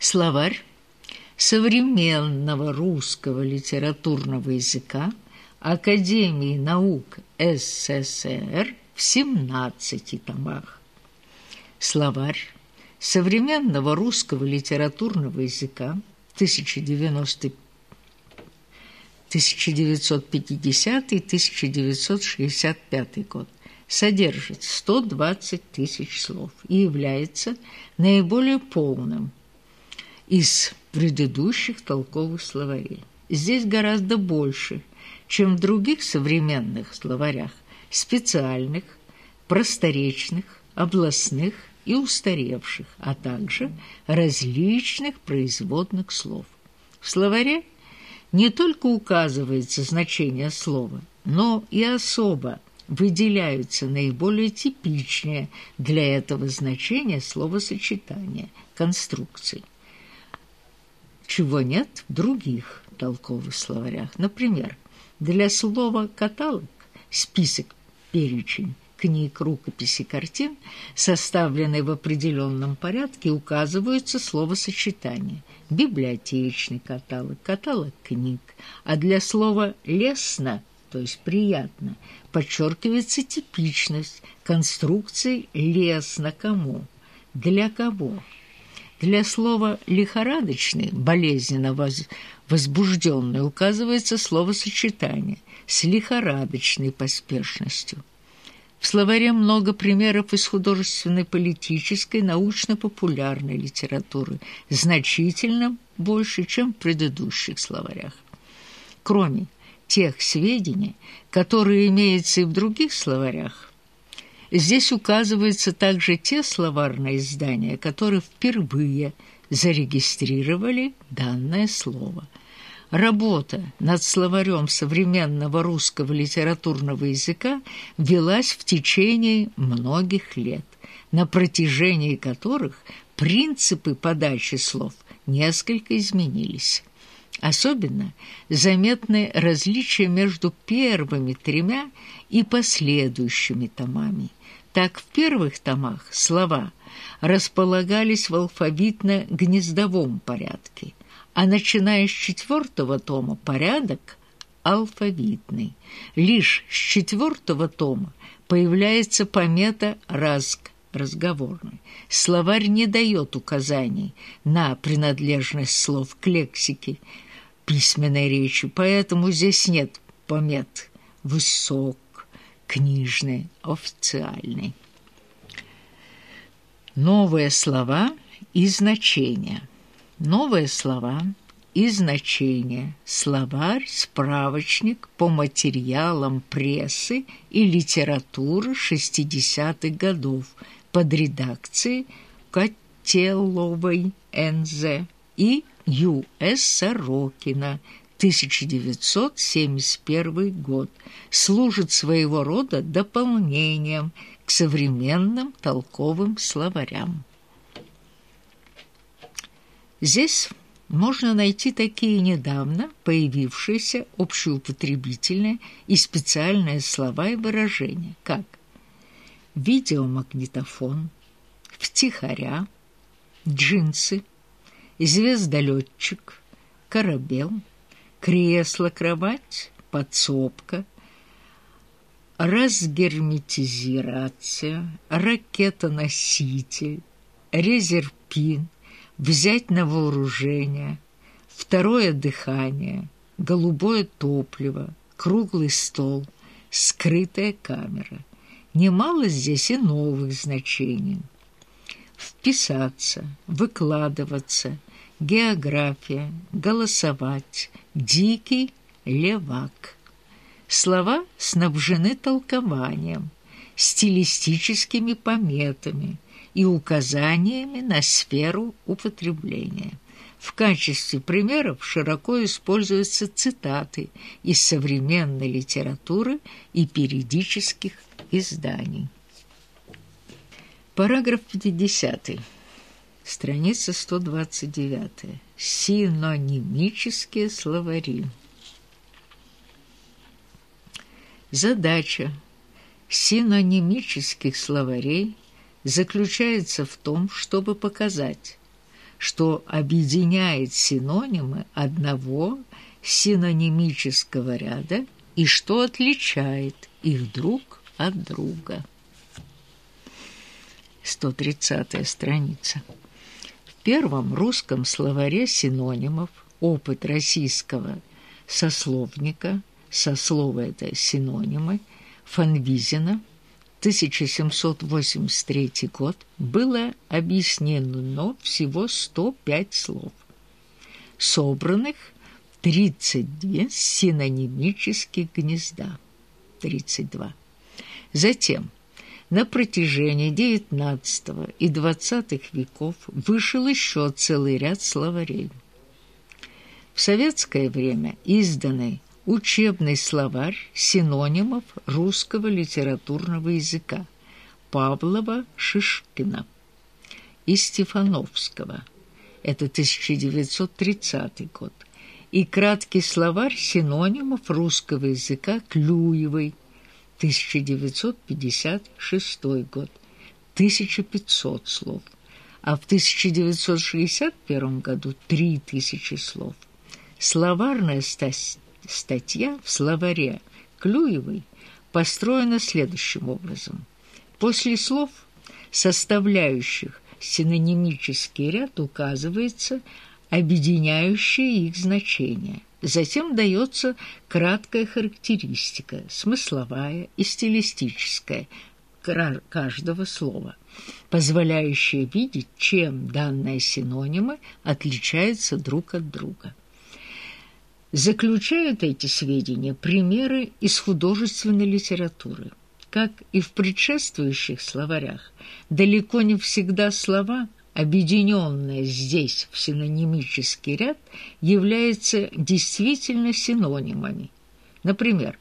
Словарь современного русского литературного языка Академии наук СССР в 17 томах. Словарь современного русского литературного языка 1950-1965 год содержит 120 тысяч слов и является наиболее полным из предыдущих толковых словарей. Здесь гораздо больше, чем в других современных словарях, специальных, просторечных, областных и устаревших, а также различных производных слов. В словаре не только указывается значение слова, но и особо выделяются наиболее типичные для этого значения словосочетания, конструкций, чего нет в других толковых словарях. Например, для слова «каталог» – список, перечень, книг, рукописей, картин, составленные в определенном порядке, указываются словосочетания «библиотечный каталог», «каталог книг», а для слова «лестно», то есть «приятно», подчеркивается типичность конструкции «лестно кому», «для кого». Для слова «лихорадочный», болезненно возбужденный, указывается словосочетание с лихорадочной поспешностью. В словаре много примеров из художественной, политической, научно-популярной литературы, значительно больше, чем в предыдущих словарях. Кроме тех сведений, которые имеются и в других словарях, здесь указываются также те словарные издания, которые впервые зарегистрировали данное слово – Работа над словарем современного русского литературного языка велась в течение многих лет, на протяжении которых принципы подачи слов несколько изменились. Особенно заметны различия между первыми тремя и последующими томами. Так в первых томах слова располагались в алфавитно-гнездовом порядке, а начиная с четвертого тома порядок алфавитный. Лишь с четвертого тома появляется помета «разг» разговорный. Словарь не дает указаний на принадлежность слов к лексике письменной речи, поэтому здесь нет помет «высок», «книжный», «официальный». Новые слова и значения – Новые слова и значения. Словарь, справочник по материалам прессы и литературы 60-х годов под редакцией Котеловой Н.З. и Ю.С. Сорокина 1971 год, служит своего рода дополнением к современным толковым словарям. Здесь можно найти такие недавно появившиеся общеупотребительные и специальные слова и выражения, как видеомагнитофон, втихаря, джинсы, звездолетчик, корабел, кресло-кровать, подсобка, разгерметизация, ракетоноситель, резерпин – взять на вооружение, второе дыхание, голубое топливо, круглый стол, скрытая камера. Немало здесь и новых значений. Вписаться, выкладываться, география, голосовать, дикий левак. Слова снабжены толкованием, стилистическими пометами – и указаниями на сферу употребления. В качестве примеров широко используются цитаты из современной литературы и периодических изданий. Параграф 50. Страница 129. Синонимические словари. Задача синонимических словарей – заключается в том, чтобы показать, что объединяет синонимы одного синонимического ряда и что отличает их друг от друга. 130 страница. Первом русском словаре синонимов «Опыт российского сословника», сословие – это синонимы, Фанвизина, 1783 год, было объяснено всего 105 слов, собранных 32 синонимических гнезда, 32. Затем на протяжении XIX и XX веков вышел еще целый ряд словарей. В советское время изданный учебный словарь синонимов русского литературного языка Павлова-Шишкина и Стефановского, это 1930 год, и краткий словарь синонимов русского языка Клюевой 1956 год, 1500 слов, а в 1961 году 3000 слов. Словарная статья в словаре Клюевой построена следующим образом. После слов, составляющих синонимический ряд, указывается объединяющее их значение – Затем дается краткая характеристика, смысловая и стилистическая каждого слова, позволяющая видеть, чем данные синонимы отличаются друг от друга. Заключают эти сведения примеры из художественной литературы. Как и в предшествующих словарях, далеко не всегда слова – объединенное здесь в синонимический ряд, является действительно синонимами. Например,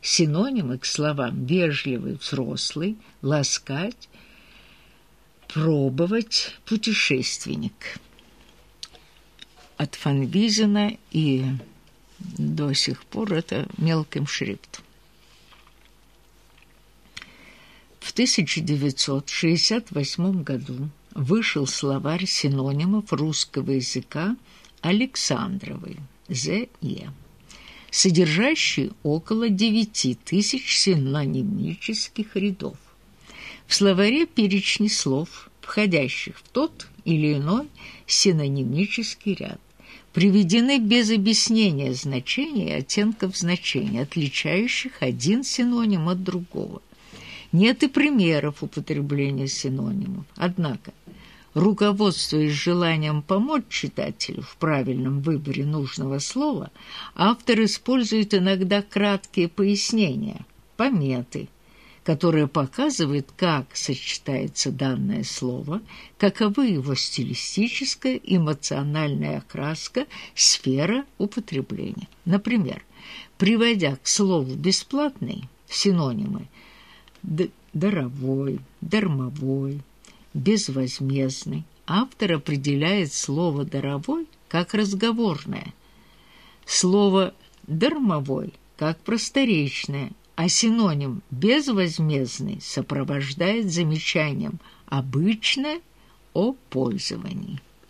синонимы к словам «вежливый», «взрослый», «ласкать», «пробовать», «путешественник». От Фанвизина и до сих пор это мелким шрифтом. В 1968 году вышел словарь синонимов русского языка Александровой, З.Е., содержащий около 9 тысяч синонимических рядов. В словаре перечни слов, входящих в тот или иной синонимический ряд, приведены без объяснения значений и оттенков значений, отличающих один синоним от другого. Нет и примеров употребления синонимов. Однако Руководствуясь желанием помочь читателю в правильном выборе нужного слова, автор использует иногда краткие пояснения, пометы, которые показывают, как сочетается данное слово, каковы его стилистическая, эмоциональная окраска, сфера употребления. Например, приводя к слову «бесплатный» синонимы «даровой», «дармовой», безвозмездный, автор определяет слово «даровой» как разговорное, слово «дармовой» как просторечное, а синоним «безвозмездный» сопровождает замечанием «обычно» о пользовании.